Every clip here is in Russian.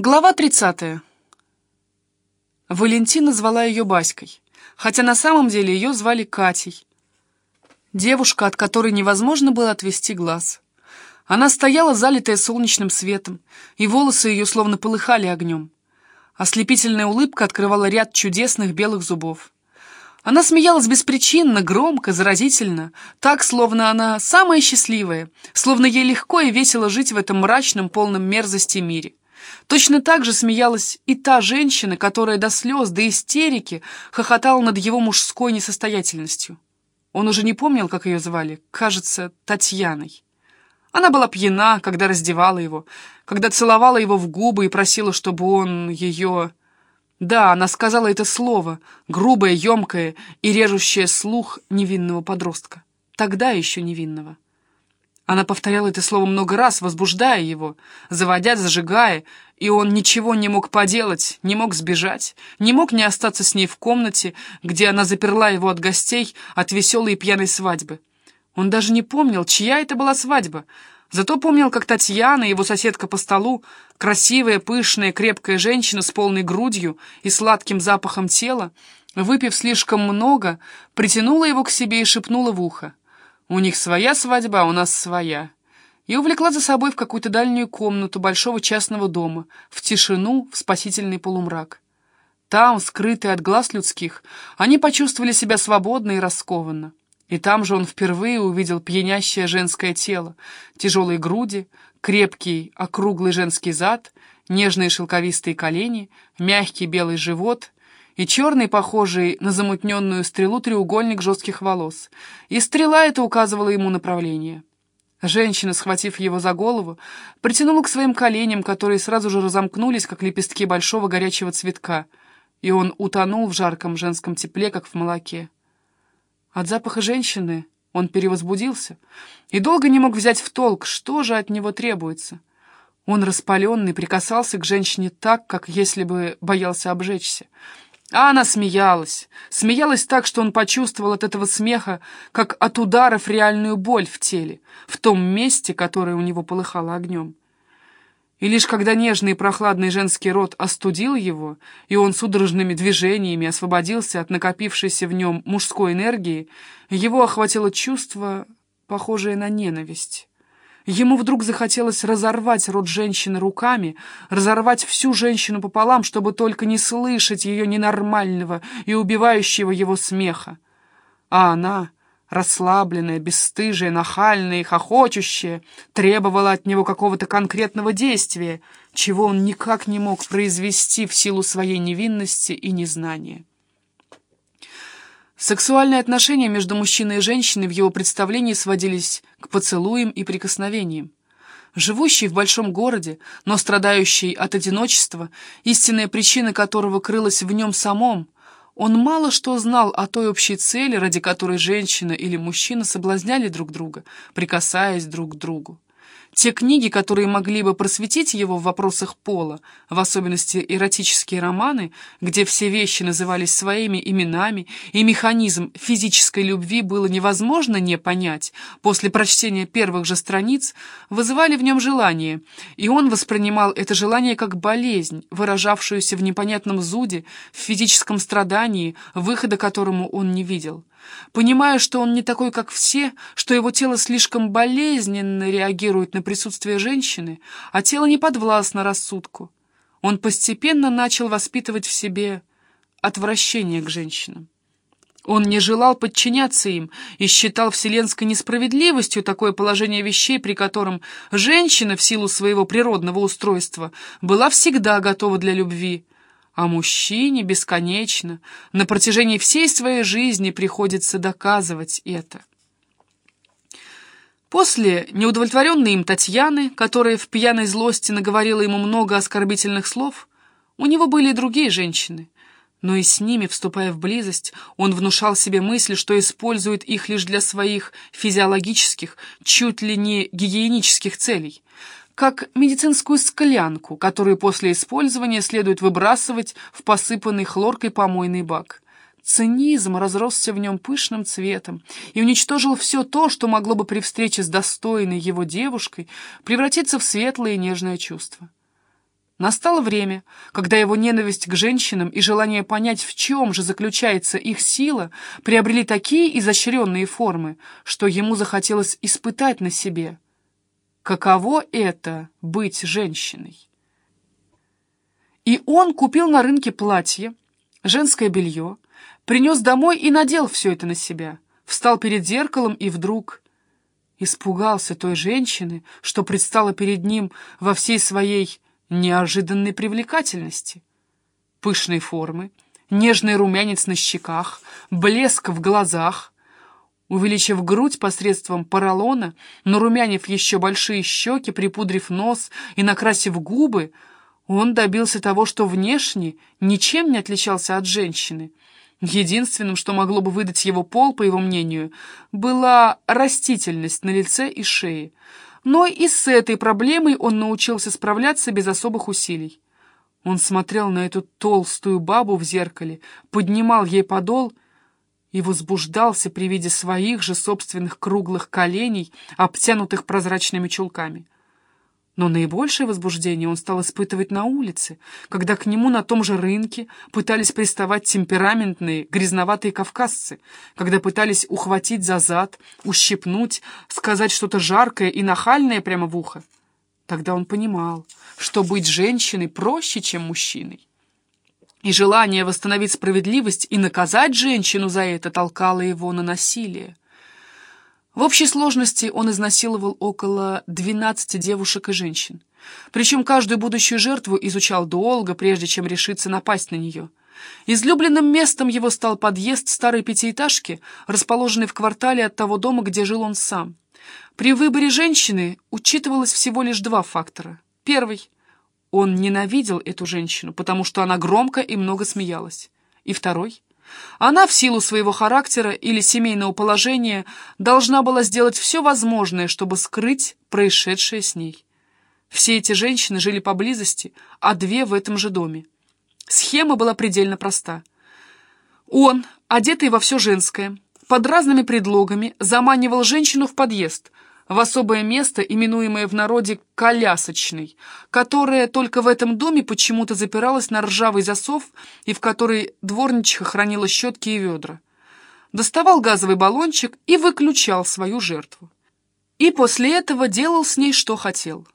Глава 30. Валентина звала ее Баськой, хотя на самом деле ее звали Катей. Девушка, от которой невозможно было отвести глаз. Она стояла, залитая солнечным светом, и волосы ее словно полыхали огнем. Ослепительная улыбка открывала ряд чудесных белых зубов. Она смеялась беспричинно, громко, заразительно, так, словно она самая счастливая, словно ей легко и весело жить в этом мрачном, полном мерзости мире. Точно так же смеялась и та женщина, которая до слез, до истерики хохотала над его мужской несостоятельностью. Он уже не помнил, как ее звали, кажется, Татьяной. Она была пьяна, когда раздевала его, когда целовала его в губы и просила, чтобы он ее... Да, она сказала это слово, грубое, емкое и режущее слух невинного подростка. Тогда еще невинного. Она повторяла это слово много раз, возбуждая его, заводя, зажигая, и он ничего не мог поделать, не мог сбежать, не мог не остаться с ней в комнате, где она заперла его от гостей, от веселой и пьяной свадьбы. Он даже не помнил, чья это была свадьба, зато помнил, как Татьяна, его соседка по столу, красивая, пышная, крепкая женщина с полной грудью и сладким запахом тела, выпив слишком много, притянула его к себе и шепнула в ухо. У них своя свадьба, а у нас своя. И увлекла за собой в какую-то дальнюю комнату большого частного дома, в тишину, в спасительный полумрак. Там, скрытые от глаз людских, они почувствовали себя свободно и раскованно. И там же он впервые увидел пьянящее женское тело, тяжелые груди, крепкий округлый женский зад, нежные шелковистые колени, мягкий белый живот и черный, похожий на замутненную стрелу, треугольник жестких волос. И стрела эта указывала ему направление. Женщина, схватив его за голову, притянула к своим коленям, которые сразу же разомкнулись, как лепестки большого горячего цветка, и он утонул в жарком женском тепле, как в молоке. От запаха женщины он перевозбудился и долго не мог взять в толк, что же от него требуется. Он распаленный прикасался к женщине так, как если бы боялся обжечься. А она смеялась. Смеялась так, что он почувствовал от этого смеха, как от ударов реальную боль в теле, в том месте, которое у него полыхало огнем. И лишь когда нежный и прохладный женский рот остудил его, и он судорожными движениями освободился от накопившейся в нем мужской энергии, его охватило чувство, похожее на ненависть. Ему вдруг захотелось разорвать рот женщины руками, разорвать всю женщину пополам, чтобы только не слышать ее ненормального и убивающего его смеха. А она, расслабленная, бесстыжая, нахальная и хохочущая, требовала от него какого-то конкретного действия, чего он никак не мог произвести в силу своей невинности и незнания. Сексуальные отношения между мужчиной и женщиной в его представлении сводились к поцелуям и прикосновениям. Живущий в большом городе, но страдающий от одиночества, истинная причина которого крылась в нем самом, он мало что знал о той общей цели, ради которой женщина или мужчина соблазняли друг друга, прикасаясь друг к другу. Те книги, которые могли бы просветить его в вопросах пола, в особенности эротические романы, где все вещи назывались своими именами, и механизм физической любви было невозможно не понять, после прочтения первых же страниц, вызывали в нем желание, и он воспринимал это желание как болезнь, выражавшуюся в непонятном зуде, в физическом страдании, выхода которому он не видел. Понимая, что он не такой, как все, что его тело слишком болезненно реагирует на присутствие женщины, а тело не подвластно рассудку, он постепенно начал воспитывать в себе отвращение к женщинам. Он не желал подчиняться им и считал вселенской несправедливостью такое положение вещей, при котором женщина в силу своего природного устройства была всегда готова для любви, а мужчине бесконечно, на протяжении всей своей жизни приходится доказывать это. После неудовлетворенной им Татьяны, которая в пьяной злости наговорила ему много оскорбительных слов, у него были и другие женщины, но и с ними, вступая в близость, он внушал себе мысль, что использует их лишь для своих физиологических, чуть ли не гигиенических целей — как медицинскую склянку, которую после использования следует выбрасывать в посыпанный хлоркой помойный бак. Цинизм разросся в нем пышным цветом и уничтожил все то, что могло бы при встрече с достойной его девушкой превратиться в светлое и нежное чувство. Настало время, когда его ненависть к женщинам и желание понять, в чем же заключается их сила, приобрели такие изощренные формы, что ему захотелось испытать на себе. Каково это — быть женщиной? И он купил на рынке платье, женское белье, принес домой и надел все это на себя, встал перед зеркалом и вдруг испугался той женщины, что предстала перед ним во всей своей неожиданной привлекательности. Пышной формы, нежный румянец на щеках, блеск в глазах. Увеличив грудь посредством поролона, нарумянив еще большие щеки, припудрив нос и накрасив губы, он добился того, что внешне ничем не отличался от женщины. Единственным, что могло бы выдать его пол, по его мнению, была растительность на лице и шее — но и с этой проблемой он научился справляться без особых усилий. Он смотрел на эту толстую бабу в зеркале, поднимал ей подол и возбуждался при виде своих же собственных круглых коленей, обтянутых прозрачными чулками. Но наибольшее возбуждение он стал испытывать на улице, когда к нему на том же рынке пытались приставать темпераментные, грязноватые кавказцы, когда пытались ухватить за зад, ущипнуть, сказать что-то жаркое и нахальное прямо в ухо. Тогда он понимал, что быть женщиной проще, чем мужчиной. И желание восстановить справедливость и наказать женщину за это толкало его на насилие. В общей сложности он изнасиловал около 12 девушек и женщин. Причем каждую будущую жертву изучал долго, прежде чем решиться напасть на нее. Излюбленным местом его стал подъезд старой пятиэтажки, расположенный в квартале от того дома, где жил он сам. При выборе женщины учитывалось всего лишь два фактора. Первый — он ненавидел эту женщину, потому что она громко и много смеялась. И второй — она в силу своего характера или семейного положения должна была сделать все возможное, чтобы скрыть происшедшее с ней. Все эти женщины жили поблизости, а две в этом же доме. Схема была предельно проста. Он, одетый во все женское, под разными предлогами заманивал женщину в подъезд – в особое место, именуемое в народе «колясочной», которое только в этом доме почему-то запиралось на ржавый засов и в которой дворничиха хранила щетки и ведра. Доставал газовый баллончик и выключал свою жертву. И после этого делал с ней что хотел.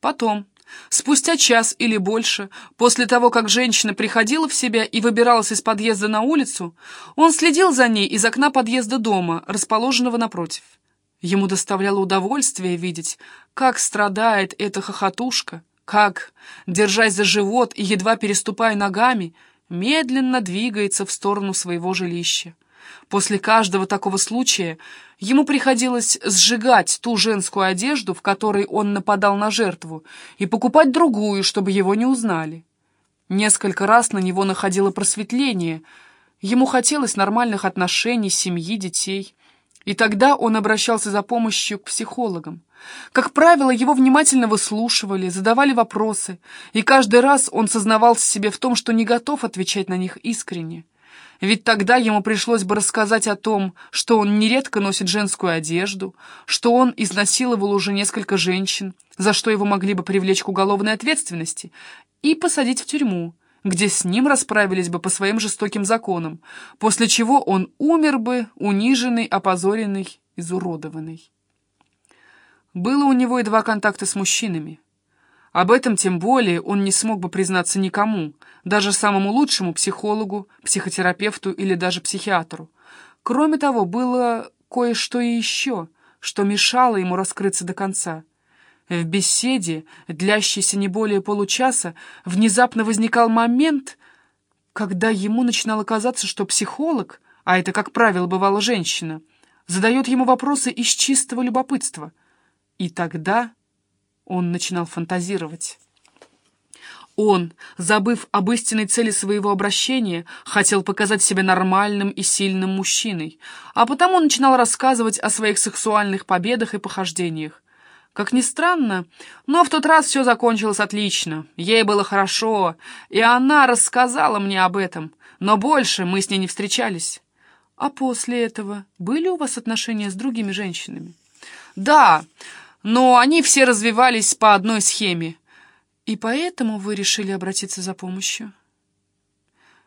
Потом, спустя час или больше, после того, как женщина приходила в себя и выбиралась из подъезда на улицу, он следил за ней из окна подъезда дома, расположенного напротив. Ему доставляло удовольствие видеть, как страдает эта хохотушка, как, держась за живот и едва переступая ногами, медленно двигается в сторону своего жилища. После каждого такого случая ему приходилось сжигать ту женскую одежду, в которой он нападал на жертву, и покупать другую, чтобы его не узнали. Несколько раз на него находило просветление. Ему хотелось нормальных отношений, семьи, детей. И тогда он обращался за помощью к психологам. Как правило, его внимательно выслушивали, задавали вопросы, и каждый раз он сознавался себе в том, что не готов отвечать на них искренне. Ведь тогда ему пришлось бы рассказать о том, что он нередко носит женскую одежду, что он изнасиловал уже несколько женщин, за что его могли бы привлечь к уголовной ответственности, и посадить в тюрьму, где с ним расправились бы по своим жестоким законам, после чего он умер бы, униженный, опозоренный, изуродованный. Было у него и два контакта с мужчинами. Об этом тем более он не смог бы признаться никому, даже самому лучшему психологу, психотерапевту или даже психиатру. Кроме того, было кое-что и еще, что мешало ему раскрыться до конца — в беседе, длящейся не более получаса, внезапно возникал момент, когда ему начинало казаться, что психолог, а это, как правило, бывала женщина, задает ему вопросы из чистого любопытства. И тогда он начинал фантазировать. Он, забыв об истинной цели своего обращения, хотел показать себя нормальным и сильным мужчиной, а потому начинал рассказывать о своих сексуальных победах и похождениях. Как ни странно, но в тот раз все закончилось отлично. Ей было хорошо, и она рассказала мне об этом, но больше мы с ней не встречались. А после этого были у вас отношения с другими женщинами? Да, но они все развивались по одной схеме. И поэтому вы решили обратиться за помощью?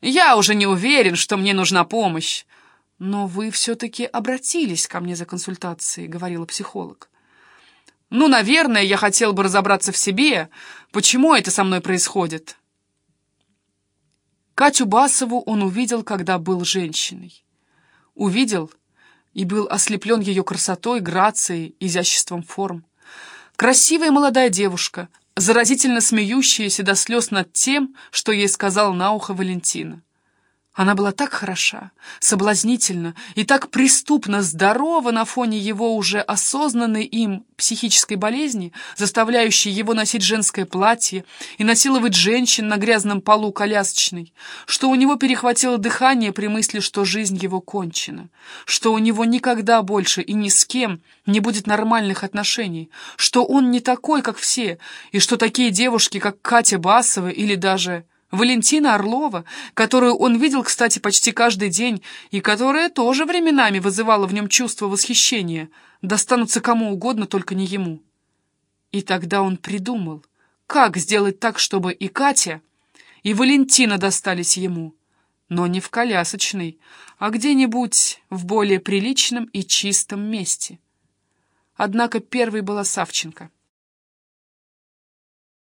Я уже не уверен, что мне нужна помощь. Но вы все-таки обратились ко мне за консультацией, говорила психолог. Ну, наверное, я хотел бы разобраться в себе, почему это со мной происходит. Катю Басову он увидел, когда был женщиной. Увидел и был ослеплен ее красотой, грацией, изяществом форм. Красивая молодая девушка, заразительно смеющаяся до слез над тем, что ей сказал на ухо Валентина. Она была так хороша, соблазнительна и так преступно здорова на фоне его уже осознанной им психической болезни, заставляющей его носить женское платье и насиловать женщин на грязном полу колясочной, что у него перехватило дыхание при мысли, что жизнь его кончена, что у него никогда больше и ни с кем не будет нормальных отношений, что он не такой, как все, и что такие девушки, как Катя Басова или даже... Валентина Орлова, которую он видел, кстати, почти каждый день, и которая тоже временами вызывала в нем чувство восхищения, достанутся кому угодно, только не ему. И тогда он придумал, как сделать так, чтобы и Катя, и Валентина достались ему, но не в колясочной, а где-нибудь в более приличном и чистом месте. Однако первой была Савченко —